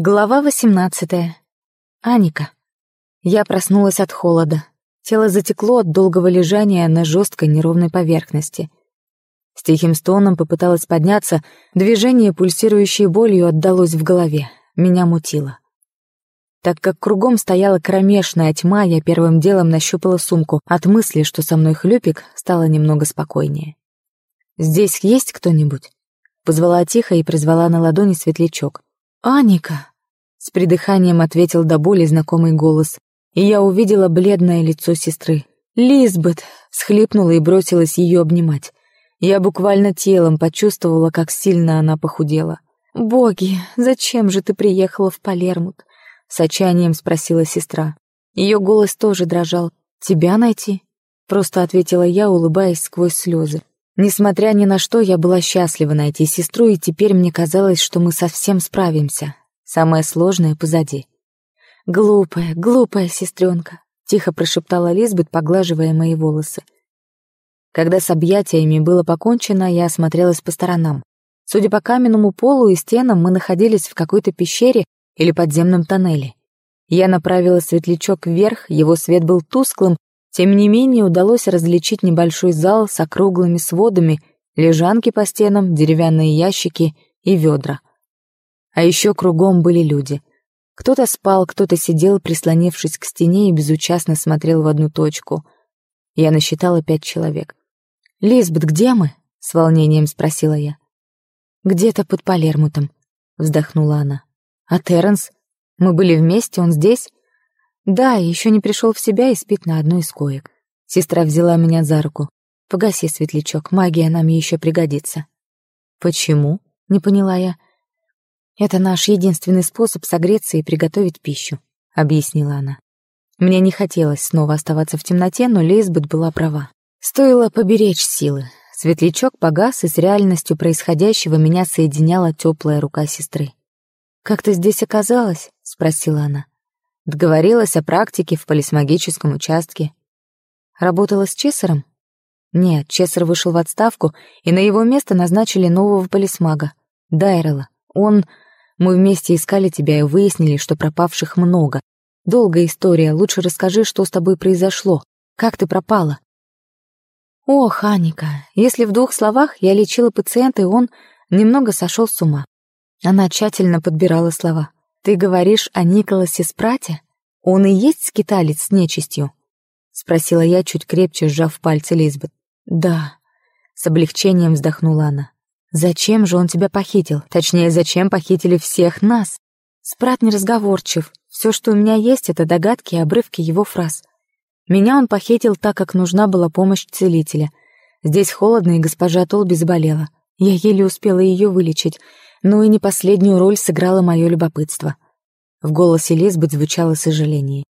Глава восемнадцатая. Аника. Я проснулась от холода. Тело затекло от долгого лежания на жесткой неровной поверхности. С тихим стоном попыталась подняться, движение, пульсирующее болью, отдалось в голове. Меня мутило. Так как кругом стояла кромешная тьма, я первым делом нащупала сумку. От мысли, что со мной хлюпик, стало немного спокойнее. «Здесь есть кто-нибудь?» Позвала тихо и призвала на ладони светлячок. «Аника!» — с придыханием ответил до боли знакомый голос, и я увидела бледное лицо сестры. «Лизбет!» — схлипнула и бросилась ее обнимать. Я буквально телом почувствовала, как сильно она похудела. «Боги, зачем же ты приехала в Палермут?» — с отчаянием спросила сестра. Ее голос тоже дрожал. «Тебя найти?» — просто ответила я, улыбаясь сквозь слезы. Несмотря ни на что, я была счастлива найти сестру, и теперь мне казалось, что мы совсем справимся. Самое сложное позади. «Глупая, глупая сестренка», — тихо прошептала Лизбет, поглаживая мои волосы. Когда с объятиями было покончено, я осмотрелась по сторонам. Судя по каменному полу и стенам, мы находились в какой-то пещере или подземном тоннеле. Я направила светлячок вверх, его свет был тусклым, тем не менее удалось различить небольшой зал с округлыми сводами, лежанки по стенам, деревянные ящики и ведра. А еще кругом были люди. Кто-то спал, кто-то сидел, прислонившись к стене и безучастно смотрел в одну точку. Я насчитала пять человек. «Лизбет, где мы?» — с волнением спросила я. «Где-то под Палермутом», — вздохнула она. «А Терренс? Мы были вместе, он здесь?» Да, еще не пришел в себя и спит на одной из коек. Сестра взяла меня за руку. «Погаси светлячок, магия нам еще пригодится». «Почему?» — не поняла я. «Это наш единственный способ согреться и приготовить пищу», — объяснила она. Мне не хотелось снова оставаться в темноте, но Лейсбет была права. Стоило поберечь силы. Светлячок погас, и с реальностью происходящего меня соединяла теплая рука сестры. «Как ты здесь оказалась?» — спросила она. Договорилась о практике в полисмагическом участке. Работала с Чессером? Нет, Чессер вышел в отставку, и на его место назначили нового полисмага, Дайрела. Он... Мы вместе искали тебя и выяснили, что пропавших много. Долгая история, лучше расскажи, что с тобой произошло. Как ты пропала? О, Ханика, если в двух словах я лечила пациента, и он немного сошел с ума. Она тщательно подбирала слова. «Ты говоришь о Николасе Спрате? Он и есть скиталец с нечистью?» — спросила я, чуть крепче сжав пальцы Лизбет. «Да», — с облегчением вздохнула она. «Зачем же он тебя похитил? Точнее, зачем похитили всех нас?» Спрат неразговорчив. Все, что у меня есть, это догадки и обрывки его фраз. Меня он похитил так, как нужна была помощь целителя. Здесь холодно, и госпожа Толби заболела. Я еле успела ее вылечить но ну и не последнюю роль сыграло мое любопытство. В голосе Лизбет звучало сожаление.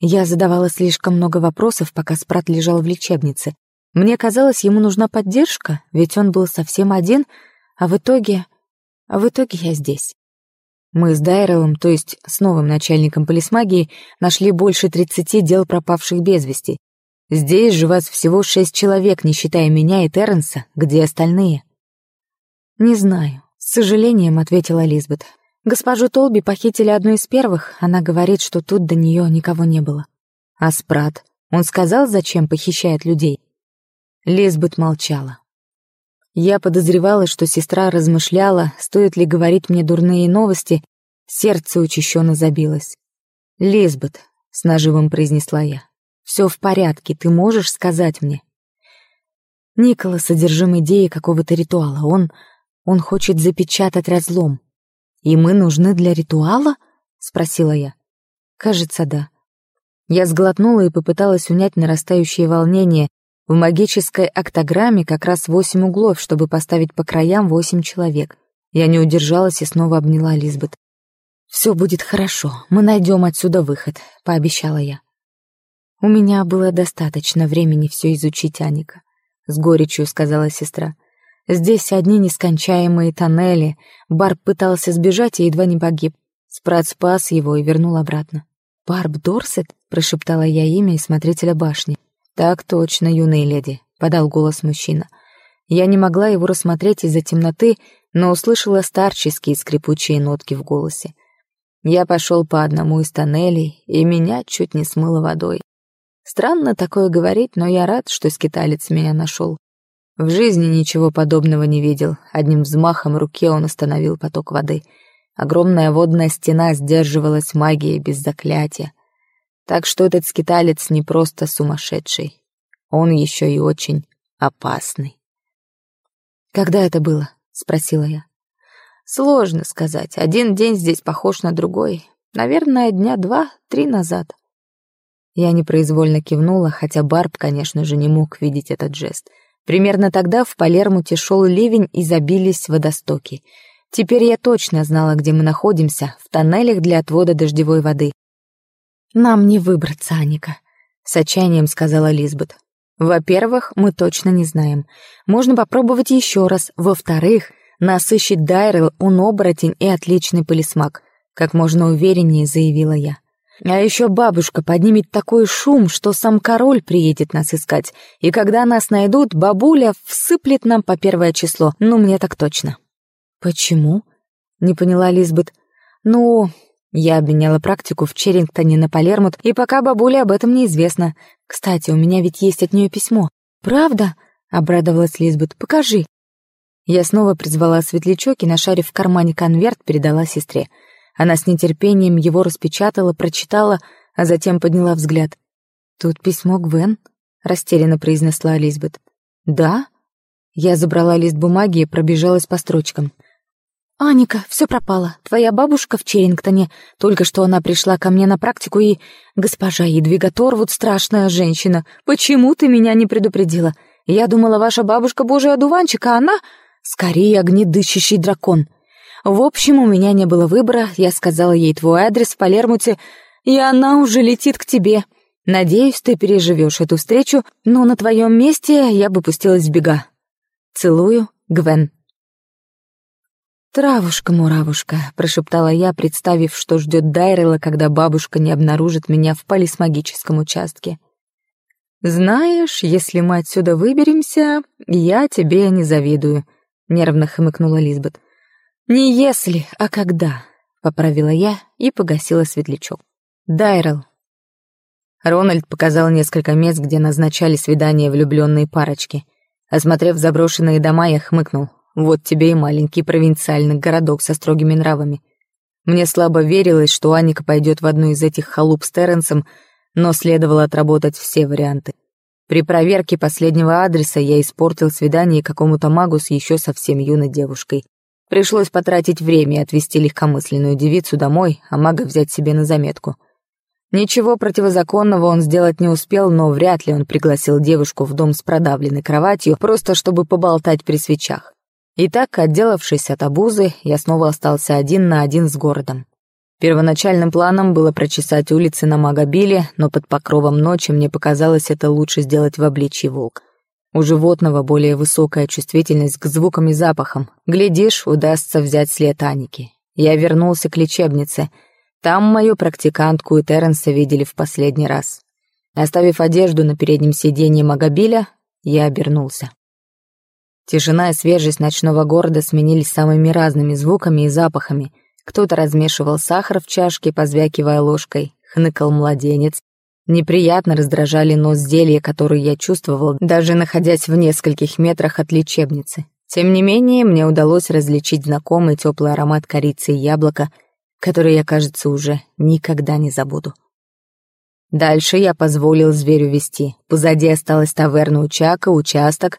Я задавала слишком много вопросов, пока Спрат лежал в лечебнице. Мне казалось, ему нужна поддержка, ведь он был совсем один, а в итоге... А в итоге я здесь. Мы с Дайрелом, то есть с новым начальником полисмагии, нашли больше тридцати дел пропавших без вести. Здесь же вас всего шесть человек, не считая меня и Терренса. Где остальные? Не знаю. С сожалением ответила Лизбет. Госпожу Толби похитили одну из первых, она говорит, что тут до нее никого не было. А Спрат? Он сказал, зачем похищает людей? Лизбет молчала. Я подозревала, что сестра размышляла, стоит ли говорить мне дурные новости, сердце учащенно забилось. «Лизбет», — с наживом произнесла я, — «все в порядке, ты можешь сказать мне?» Никола содержим идеи какого-то ритуала, он Он хочет запечатать разлом. И мы нужны для ритуала? Спросила я. Кажется, да. Я сглотнула и попыталась унять нарастающее волнение. В магической октограмме как раз восемь углов, чтобы поставить по краям восемь человек. Я не удержалась и снова обняла Лизбет. «Все будет хорошо, мы найдем отсюда выход», — пообещала я. У меня было достаточно времени все изучить Аника. С горечью сказала сестра. Здесь одни нескончаемые тоннели. Барб пытался сбежать и едва не погиб. Спрат спас его и вернул обратно. «Барб Дорсет?» — прошептала я имя и смотрителя башни. «Так точно, юная леди», — подал голос мужчина. Я не могла его рассмотреть из-за темноты, но услышала старческие скрипучие нотки в голосе. Я пошел по одному из тоннелей, и меня чуть не смыло водой. Странно такое говорить, но я рад, что скиталец меня нашел. В жизни ничего подобного не видел. Одним взмахом руки он остановил поток воды. Огромная водная стена сдерживалась магией без заклятия. Так что этот скиталец не просто сумасшедший. Он еще и очень опасный. «Когда это было?» — спросила я. «Сложно сказать. Один день здесь похож на другой. Наверное, дня два-три назад». Я непроизвольно кивнула, хотя Барб, конечно же, не мог видеть этот жест — Примерно тогда в Палермуте шел ливень и забились водостоки. Теперь я точно знала, где мы находимся, в тоннелях для отвода дождевой воды. «Нам не выбраться, Аника», — с отчаянием сказала Лизбет. «Во-первых, мы точно не знаем. Можно попробовать еще раз. Во-вторых, нас Дайрелл. он оборотень и отличный полисмак», — как можно увереннее заявила я. А еще бабушка поднимет такой шум, что сам король приедет нас искать. И когда нас найдут, бабуля всыплет нам по первое число. Ну, мне так точно. Почему? Не поняла Лизбет. Ну, я обменяла практику в Черрингтоне на Палермут, и пока бабуле об этом неизвестно. Кстати, у меня ведь есть от нее письмо. Правда? Обрадовалась Лизбет. Покажи. Я снова призвала светлячок и, нашарив в кармане конверт, передала сестре. Она с нетерпением его распечатала, прочитала, а затем подняла взгляд. «Тут письмо Гвен?» — растерянно произнесла Элизабет. «Да?» Я забрала лист бумаги и пробежалась по строчкам. «Аника, все пропало. Твоя бабушка в Черингтоне. Только что она пришла ко мне на практику и... Госпожа Едвига вот страшная женщина. Почему ты меня не предупредила? Я думала, ваша бабушка божий одуванчик, а она... Скорее огнедышащий дракон. В общем, у меня не было выбора, я сказала ей твой адрес в Палермуте, и она уже летит к тебе. Надеюсь, ты переживешь эту встречу, но на твоем месте я бы пустилась в бега. Целую, Гвен. «Травушка-муравушка», — прошептала я, представив, что ждет Дайрела, когда бабушка не обнаружит меня в полисмагическом участке. «Знаешь, если мы отсюда выберемся, я тебе не завидую», — нервно хмыкнула Лизбет. «Не если, а когда», — поправила я и погасила светлячок. «Дайрелл». Рональд показал несколько мест, где назначали свидания влюбленные парочки. Осмотрев заброшенные дома, я хмыкнул. «Вот тебе и маленький провинциальный городок со строгими нравами». Мне слабо верилось, что Аника пойдет в одну из этих халуп с Терренсом, но следовало отработать все варианты. При проверке последнего адреса я испортил свидание какому-то магу с еще совсем юной девушкой. Пришлось потратить время и отвезти легкомысленную девицу домой, а мага взять себе на заметку. Ничего противозаконного он сделать не успел, но вряд ли он пригласил девушку в дом с продавленной кроватью, просто чтобы поболтать при свечах. Итак, отделавшись от обузы, я снова остался один на один с городом. Первоначальным планом было прочесать улицы на Магобиле, но под покровом ночи мне показалось это лучше сделать в обличье волка. У животного более высокая чувствительность к звукам и запахам. Глядишь, удастся взять след Аники. Я вернулся к лечебнице. Там мою практикантку и Терренса видели в последний раз. Оставив одежду на переднем сиденье Магобиля, я обернулся. Тишина и свежесть ночного города сменились самыми разными звуками и запахами. Кто-то размешивал сахар в чашке, позвякивая ложкой, хныкал младенец, Неприятно раздражали нос зелья, которые я чувствовал, даже находясь в нескольких метрах от лечебницы. Тем не менее, мне удалось различить знакомый теплый аромат корицы и яблока, который я, кажется, уже никогда не забуду. Дальше я позволил зверю вести. Позади осталась таверна у Чака, участок.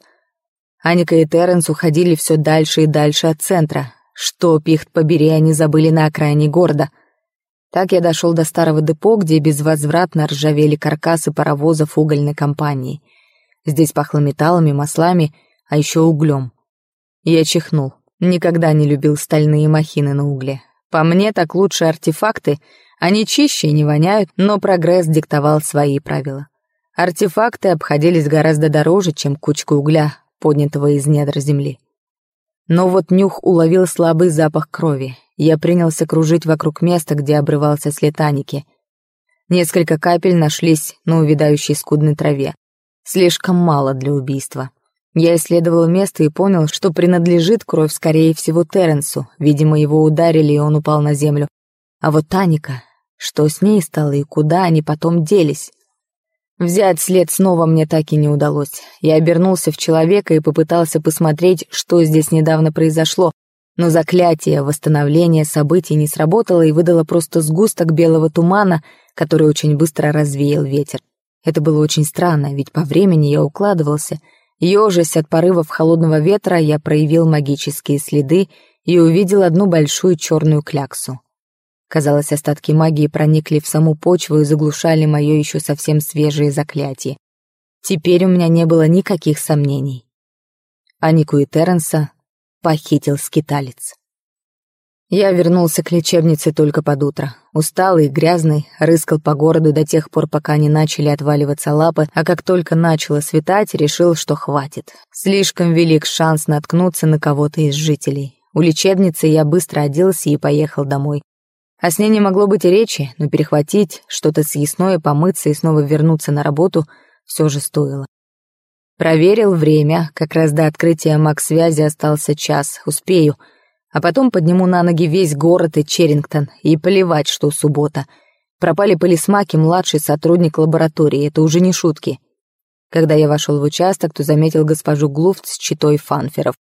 Аника и Терренс уходили все дальше и дальше от центра. Что, пихт побери, они забыли на окраине города — так я дошел до старого депо, где безвозвратно ржавели каркасы паровозов угольной компании. Здесь пахло металлами, маслами, а еще углем. Я чихнул. Никогда не любил стальные махины на угле. По мне, так лучше артефакты. Они чище и не воняют, но прогресс диктовал свои правила. Артефакты обходились гораздо дороже, чем кучка угля, поднятого из недр земли. Но вот нюх уловил слабый запах крови, Я принялся кружить вокруг места, где обрывался след Таники. Несколько капель нашлись на увядающей скудной траве. Слишком мало для убийства. Я исследовал место и понял, что принадлежит кровь, скорее всего, Терренсу. Видимо, его ударили, и он упал на землю. А вот Таника. Что с ней стало и куда они потом делись? Взять след снова мне так и не удалось. Я обернулся в человека и попытался посмотреть, что здесь недавно произошло, но заклятие восстановления событий не сработало и выдало просто сгусток белого тумана, который очень быстро развеял ветер. Это было очень странно, ведь по времени я укладывался. Ёжась от порывов холодного ветра, я проявил магические следы и увидел одну большую черную кляксу. Казалось, остатки магии проникли в саму почву и заглушали мое еще совсем свежее заклятие. Теперь у меня не было никаких сомнений. Анику и Терренса похитил скиталец. Я вернулся к лечебнице только под утро. Усталый, грязный, рыскал по городу до тех пор, пока не начали отваливаться лапы, а как только начало светать, решил, что хватит. Слишком велик шанс наткнуться на кого-то из жителей. У лечебницы я быстро оделся и поехал домой. О сне не могло быть и речи, но перехватить что-то съестное, помыться и снова вернуться на работу все же стоило. Проверил время, как раз до открытия Макс-связи остался час, успею. А потом подниму на ноги весь город и Черрингтон, и плевать, что суббота. Пропали полисмаки, младший сотрудник лаборатории, это уже не шутки. Когда я вошел в участок, то заметил госпожу Глуфт с читой фанферов.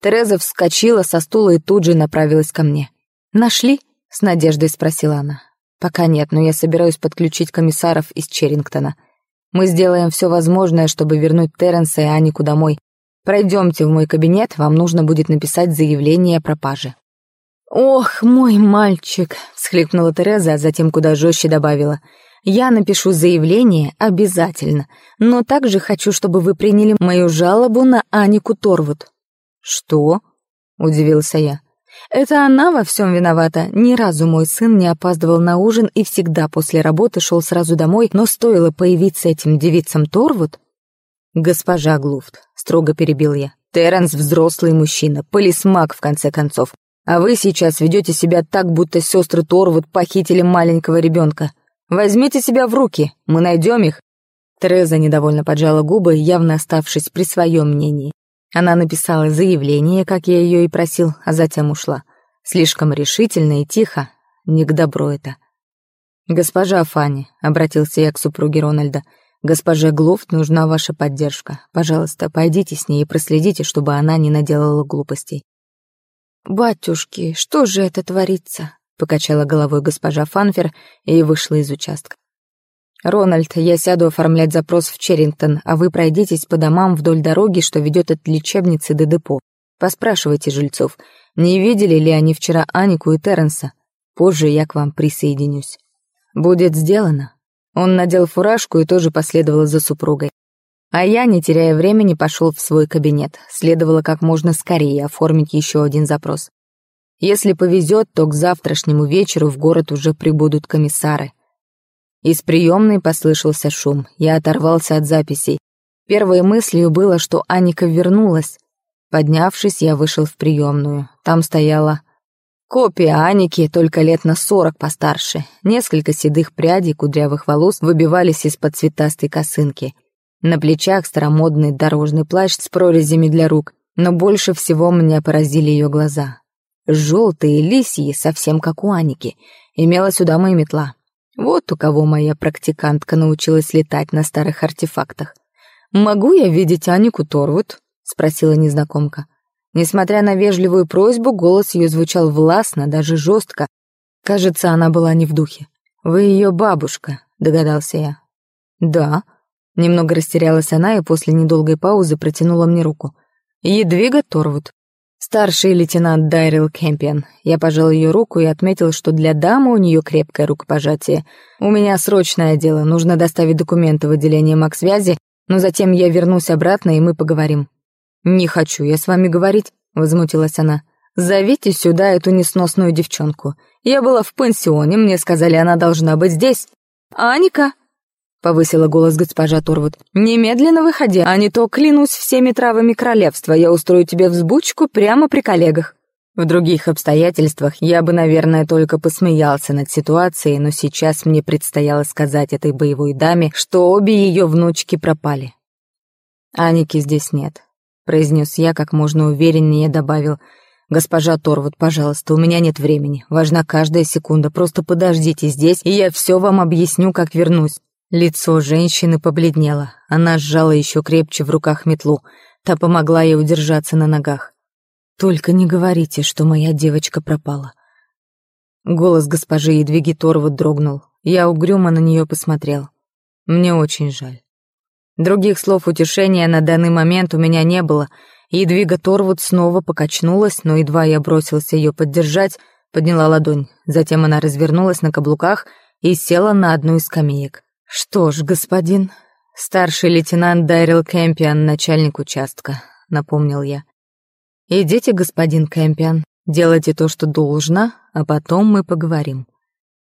Тереза вскочила со стула и тут же направилась ко мне. «Нашли?» — с надеждой спросила она. «Пока нет, но я собираюсь подключить комиссаров из Черрингтона». Мы сделаем все возможное, чтобы вернуть Терренса и Анику домой. Пройдемте в мой кабинет, вам нужно будет написать заявление о пропаже». «Ох, мой мальчик!» — всхлипнула Тереза, а затем куда жестче добавила. «Я напишу заявление обязательно, но также хочу, чтобы вы приняли мою жалобу на Анику Торвуд». «Что?» — удивился я. Это она во всем виновата. Ни разу мой сын не опаздывал на ужин и всегда после работы шел сразу домой, но стоило появиться этим девицам Торвуд... «Госпожа Глуфт», — строго перебил я, — «Терренс взрослый мужчина, полисмак, в конце концов. А вы сейчас ведете себя так, будто сестры Торвуд похитили маленького ребенка. Возьмите себя в руки, мы найдем их». Треза недовольно поджала губы, явно оставшись при своем мнении. Она написала заявление, как я ее и просил, а затем ушла. Слишком решительно и тихо. Не к добру это. «Госпожа Фанни», — обратился я к супруге Рональда, — «госпоже Глофт нужна ваша поддержка. Пожалуйста, пойдите с ней и проследите, чтобы она не наделала глупостей». «Батюшки, что же это творится?» — покачала головой госпожа Фанфер и вышла из участка. «Рональд, я сяду оформлять запрос в Черрингтон, а вы пройдитесь по домам вдоль дороги, что ведет от лечебницы до депо. Поспрашивайте жильцов, не видели ли они вчера Анику и Терренса. Позже я к вам присоединюсь». «Будет сделано». Он надел фуражку и тоже последовал за супругой. А я, не теряя времени, пошел в свой кабинет. Следовало как можно скорее оформить еще один запрос. Если повезет, то к завтрашнему вечеру в город уже прибудут комиссары. Из приемной послышался шум. Я оторвался от записей. Первой мыслью было, что Аника вернулась. Поднявшись, я вышел в приемную. Там стояла копия Аники, только лет на сорок постарше. Несколько седых прядей кудрявых волос выбивались из-под цветастой косынки. На плечах старомодный дорожный плащ с прорезями для рук, но больше всего меня поразили ее глаза. Желтые лисьи, совсем как у Аники. Имела сюда моя метла. Вот у кого моя практикантка научилась летать на старых артефактах. «Могу я видеть Анику Торвуд?» — спросила незнакомка. Несмотря на вежливую просьбу, голос ее звучал властно, даже жестко. Кажется, она была не в духе. «Вы ее бабушка», — догадался я. «Да». Немного растерялась она и после недолгой паузы протянула мне руку. «Едвига Торвуд». Старший лейтенант Дайрил Кемпиан. Я пожал ее руку и отметил, что для дамы у нее крепкое рукопожатие. У меня срочное дело, нужно доставить документы в отделение Максвязи, но затем я вернусь обратно, и мы поговорим. «Не хочу я с вами говорить», — возмутилась она. «Зовите сюда эту несносную девчонку. Я была в пансионе, мне сказали, она должна быть здесь». «Аника!» Повысила голос госпожа Торвуд. «Немедленно выходи, а не то, клянусь всеми травами королевства, я устрою тебе взбучку прямо при коллегах». В других обстоятельствах я бы, наверное, только посмеялся над ситуацией, но сейчас мне предстояло сказать этой боевой даме, что обе ее внучки пропали. «Аники здесь нет», — произнес я как можно увереннее, добавил. «Госпожа Торвуд, пожалуйста, у меня нет времени. Важна каждая секунда. Просто подождите здесь, и я все вам объясню, как вернусь». Лицо женщины побледнело. Она сжала еще крепче в руках метлу. Та помогла ей удержаться на ногах. «Только не говорите, что моя девочка пропала». Голос госпожи Едвиги Торвуд дрогнул. Я угрюмо на нее посмотрел. Мне очень жаль. Других слов утешения на данный момент у меня не было. Едвига Торвуд снова покачнулась, но едва я бросился ее поддержать, подняла ладонь. Затем она развернулась на каблуках и села на одну из скамеек. «Что ж, господин...» Старший лейтенант Дайрил Кэмпиан начальник участка, напомнил я. «Идите, господин Кэмпиан, делайте то, что должно, а потом мы поговорим».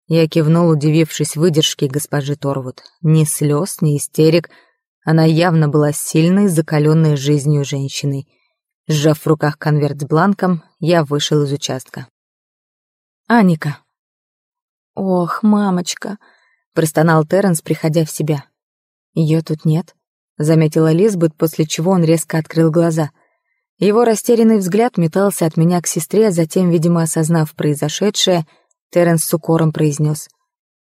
Я кивнул, удивившись выдержке госпожи Торвуд. Ни слез, ни истерик. Она явно была сильной, закаленной жизнью женщиной. Сжав в руках конверт с бланком, я вышел из участка. «Аника». «Ох, мамочка!» Простонал Терренс, приходя в себя. «Ее тут нет», — заметила Лизбет, после чего он резко открыл глаза. Его растерянный взгляд метался от меня к сестре, а затем, видимо, осознав произошедшее, Терренс с укором произнес.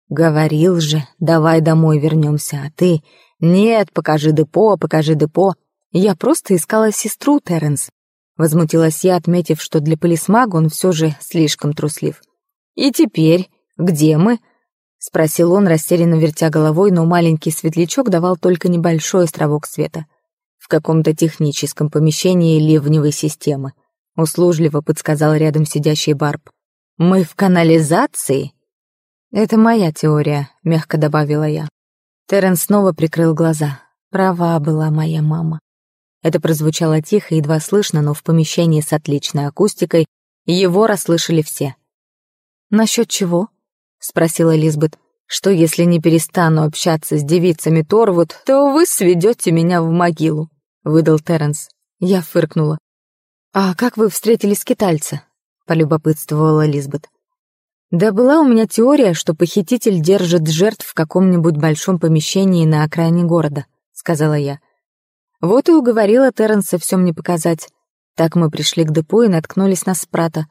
«Говорил же, давай домой вернемся, а ты...» «Нет, покажи депо, покажи депо. Я просто искала сестру, Терренс». Возмутилась я, отметив, что для полисмага он все же слишком труслив. «И теперь? Где мы?» спросил он, растерянно вертя головой, но маленький светлячок давал только небольшой островок света. «В каком-то техническом помещении ливневой системы», — услужливо подсказал рядом сидящий Барб. «Мы в канализации?» «Это моя теория», — мягко добавила я. Террен снова прикрыл глаза. Права была моя мама. Это прозвучало тихо, едва слышно, но в помещении с отличной акустикой его расслышали все. «Насчет чего?» — спросила Лизбет, что если не перестану общаться с девицами Торвуд, то вы сведете меня в могилу, выдал Терренс. Я фыркнула. А как вы встретились с скитальца? полюбопытствовала Лизбет. Да была у меня теория, что похититель держит жертв в каком-нибудь большом помещении на окраине города, сказала я. Вот и уговорила Терренса все мне показать. Так мы пришли к депо и наткнулись на Спрата.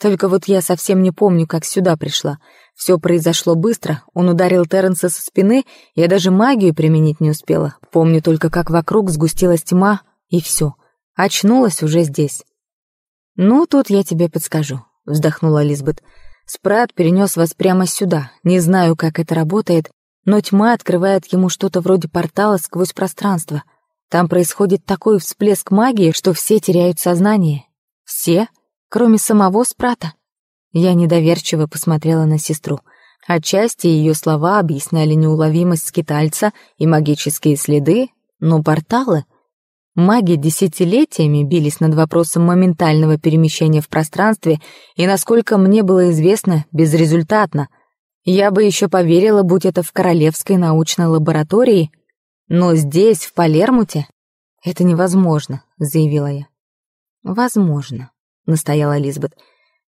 Только вот я совсем не помню, как сюда пришла. Все произошло быстро. Он ударил Терренса со спины. Я даже магию применить не успела. Помню только, как вокруг сгустилась тьма, и все. Очнулась уже здесь. «Ну, тут я тебе подскажу», — вздохнула Лизбет. «Спрат перенес вас прямо сюда. Не знаю, как это работает, но тьма открывает ему что-то вроде портала сквозь пространство. Там происходит такой всплеск магии, что все теряют сознание. Все, кроме самого Спрата». Я недоверчиво посмотрела на сестру. Отчасти ее слова объясняли неуловимость скитальца и магические следы, но порталы... Маги десятилетиями бились над вопросом моментального перемещения в пространстве, и, насколько мне было известно, безрезультатно. Я бы еще поверила, будь это в Королевской научной лаборатории, но здесь, в Палермуте, это невозможно, заявила я. Возможно, настояла Лизбет.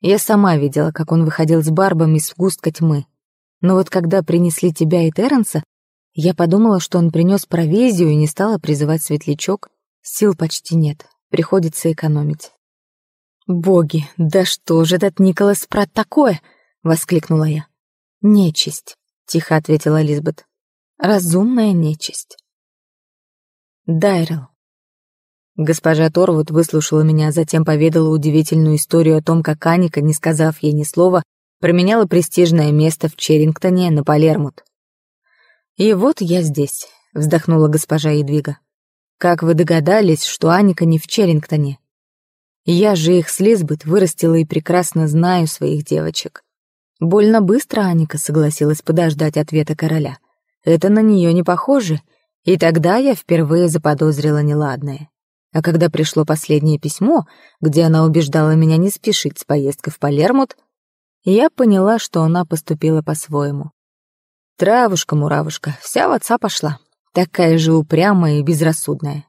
Я сама видела, как он выходил с Барбом из сгустка тьмы. Но вот когда принесли тебя и Терренса, я подумала, что он принес провизию и не стала призывать светлячок. Сил почти нет, приходится экономить. «Боги, да что же этот Николас Пратт такое?» — воскликнула я. «Нечисть», — тихо ответила Лизбет. «Разумная нечисть». «Дайрел, Госпожа Торвуд выслушала меня, затем поведала удивительную историю о том, как Аника, не сказав ей ни слова, променяла престижное место в Черрингтоне на Палермут. «И вот я здесь», — вздохнула госпожа Едвига. «Как вы догадались, что Аника не в Черрингтоне? Я же их с Лизбет вырастила и прекрасно знаю своих девочек. Больно быстро Аника согласилась подождать ответа короля. Это на нее не похоже, и тогда я впервые заподозрила неладное». А когда пришло последнее письмо, где она убеждала меня не спешить с поездкой в Палермут, я поняла, что она поступила по-своему. Травушка-муравушка, вся в отца пошла. Такая же упрямая и безрассудная.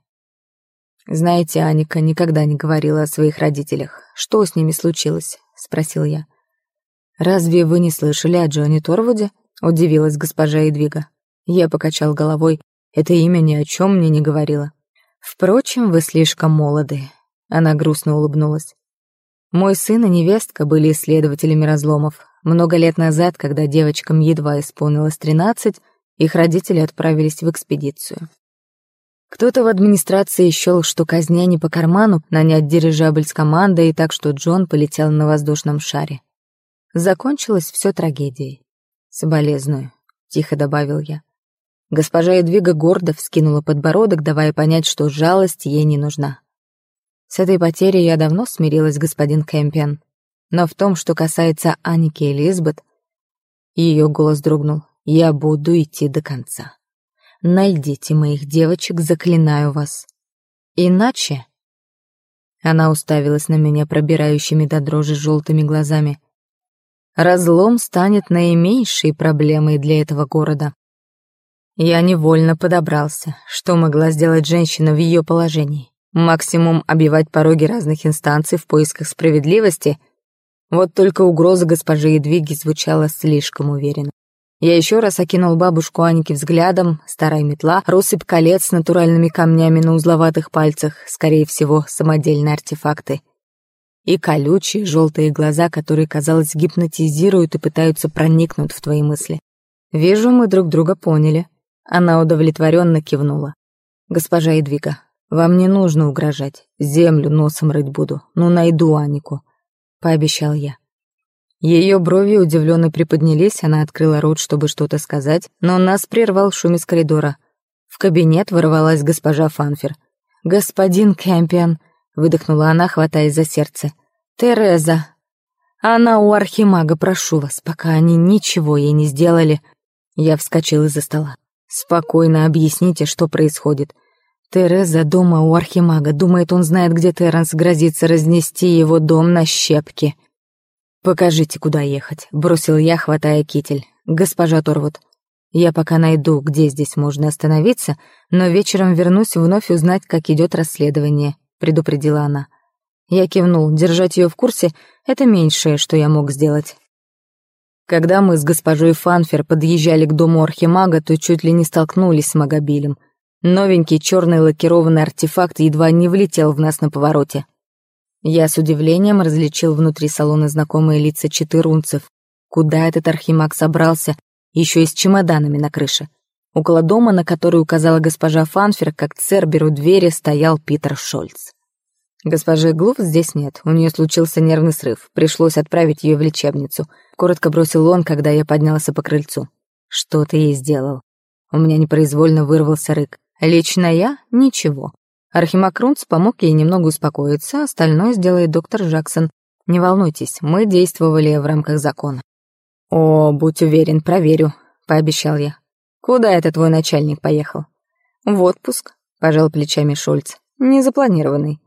«Знаете, Аника никогда не говорила о своих родителях. Что с ними случилось?» — спросил я. «Разве вы не слышали о Джонни Торвуде?» — удивилась госпожа Эдвига. Я покачал головой. Это имя ни о чем мне не говорило. Впрочем, вы слишком молоды. Она грустно улыбнулась. Мой сын и невестка были исследователями разломов. Много лет назад, когда девочкам едва исполнилось 13, их родители отправились в экспедицию. Кто-то в администрации счел, что казня не по карману, нанять дирижабль с командой, так что Джон полетел на воздушном шаре. Закончилось все трагедией. «Соболезную», — тихо добавил я. Госпожа Эдвига гордо вскинула подбородок, давая понять, что жалость ей не нужна. С этой потерей я давно смирилась, господин Кэмпиан. Но в том, что касается Аники и Лизбет, ее голос дрогнул. «Я буду идти до конца. Найдите моих девочек, заклинаю вас. Иначе...» Она уставилась на меня пробирающими до дрожи желтыми глазами. «Разлом станет наименьшей проблемой для этого города». Я невольно подобрался. Что могла сделать женщина в ее положении? Максимум обивать пороги разных инстанций в поисках справедливости? Вот только угроза госпожи Едвиги звучала слишком уверенно. Я еще раз окинул бабушку Аники взглядом, старая метла, россыпь колец с натуральными камнями на узловатых пальцах, скорее всего, самодельные артефакты. И колючие желтые глаза, которые, казалось, гипнотизируют и пытаются проникнуть в твои мысли. Вижу, мы друг друга поняли. Она удовлетворенно кивнула. «Госпожа Эдвига, вам не нужно угрожать. Землю носом рыть буду, ну найду Анику», — пообещал я. Ее брови удивленно приподнялись, она открыла рот, чтобы что-то сказать, но нас прервал шум из коридора. В кабинет ворвалась госпожа Фанфер. «Господин Кэмпион», — выдохнула она, хватаясь за сердце. «Тереза, она у архимага, прошу вас, пока они ничего ей не сделали». Я вскочил из-за стола. Спокойно объясните, что происходит. Тереза дома у Архимага. Думает, он знает, где Терренс грозится разнести его дом на щепки. «Покажите, куда ехать», — бросил я, хватая китель. «Госпожа Торвуд, я пока найду, где здесь можно остановиться, но вечером вернусь вновь узнать, как идет расследование», — предупредила она. Я кивнул, держать ее в курсе — это меньшее, что я мог сделать. Когда мы с госпожой Фанфер подъезжали к дому Архимага, то чуть ли не столкнулись с Магобилем. Новенький черный лакированный артефакт едва не влетел в нас на повороте. Я с удивлением различил внутри салона знакомые лица четырунцев. Куда этот Архимаг собрался? Еще и с чемоданами на крыше. Около дома, на который указала госпожа Фанфер, как церберу двери, стоял Питер Шольц. Госпожа Глуф здесь нет, у нее случился нервный срыв. Пришлось отправить ее в лечебницу. Коротко бросил он, когда я поднялся по крыльцу. Что ты ей сделал? У меня непроизвольно вырвался рык. Лично я — ничего. Архимаг Рунц помог ей немного успокоиться, а остальное сделает доктор Джексон. Не волнуйтесь, мы действовали в рамках закона. «О, будь уверен, проверю», — пообещал я. «Куда это твой начальник поехал?» «В отпуск», — пожал плечами Шульц. «Незапланированный.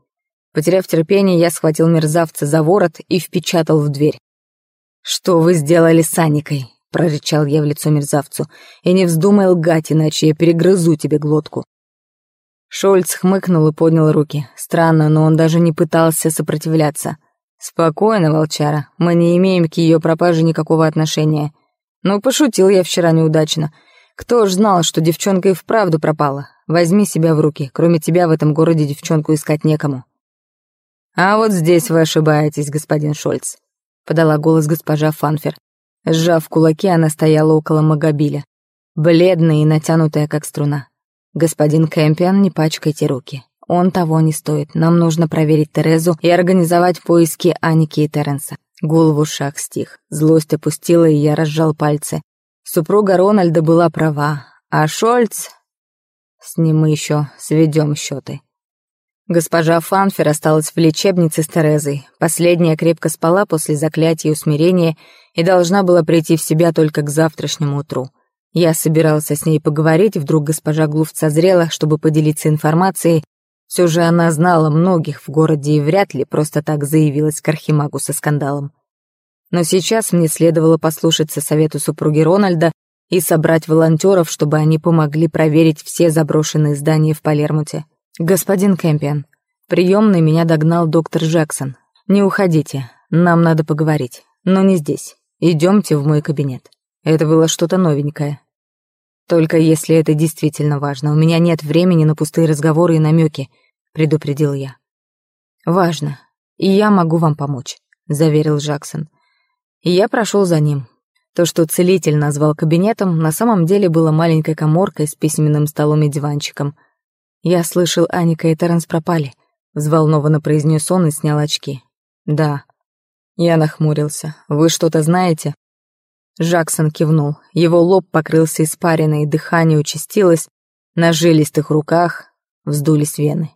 Потеряв терпение, я схватил мерзавца за ворот и впечатал в дверь. «Что вы сделали с Аникой?» — прорычал я в лицо мерзавцу. «И не вздумай лгать, иначе я перегрызу тебе глотку». Шольц хмыкнул и поднял руки. Странно, но он даже не пытался сопротивляться. «Спокойно, волчара, мы не имеем к ее пропаже никакого отношения. Но пошутил я вчера неудачно. Кто ж знал, что девчонка и вправду пропала? Возьми себя в руки, кроме тебя в этом городе девчонку искать некому». «А вот здесь вы ошибаетесь, господин Шольц», — подала голос госпожа Фанфер. Сжав кулаки, она стояла около Магобиля, бледная и натянутая, как струна. «Господин Кэмпиан, не пачкайте руки. Он того не стоит. Нам нужно проверить Терезу и организовать поиски Аники и Терренса». Голову в стих. Злость опустила, и я разжал пальцы. Супруга Рональда была права, а Шольц... С ним мы еще сведем счеты. Госпожа Фанфер осталась в лечебнице с Терезой. Последняя крепко спала после заклятия и усмирения и должна была прийти в себя только к завтрашнему утру. Я собирался с ней поговорить, вдруг госпожа Глуфт созрела, чтобы поделиться информацией. Все же она знала многих в городе и вряд ли просто так заявилась к Архимагу со скандалом. Но сейчас мне следовало послушаться совету супруги Рональда и собрать волонтеров, чтобы они помогли проверить все заброшенные здания в Палермуте. «Господин Кэмпиан, приемный меня догнал доктор Джексон. Не уходите, нам надо поговорить, но не здесь. Идемте в мой кабинет. Это было что-то новенькое. Только если это действительно важно, у меня нет времени на пустые разговоры и намеки», — предупредил я. «Важно, и я могу вам помочь», — заверил Джексон. И я прошел за ним. То, что целитель назвал кабинетом, на самом деле было маленькой коморкой с письменным столом и диванчиком — я слышал, Аника и Терренс пропали. Взволнованно произнес он и снял очки. Да. Я нахмурился. Вы что-то знаете? Жаксон кивнул. Его лоб покрылся испариной, дыхание участилось. На жилистых руках вздулись вены.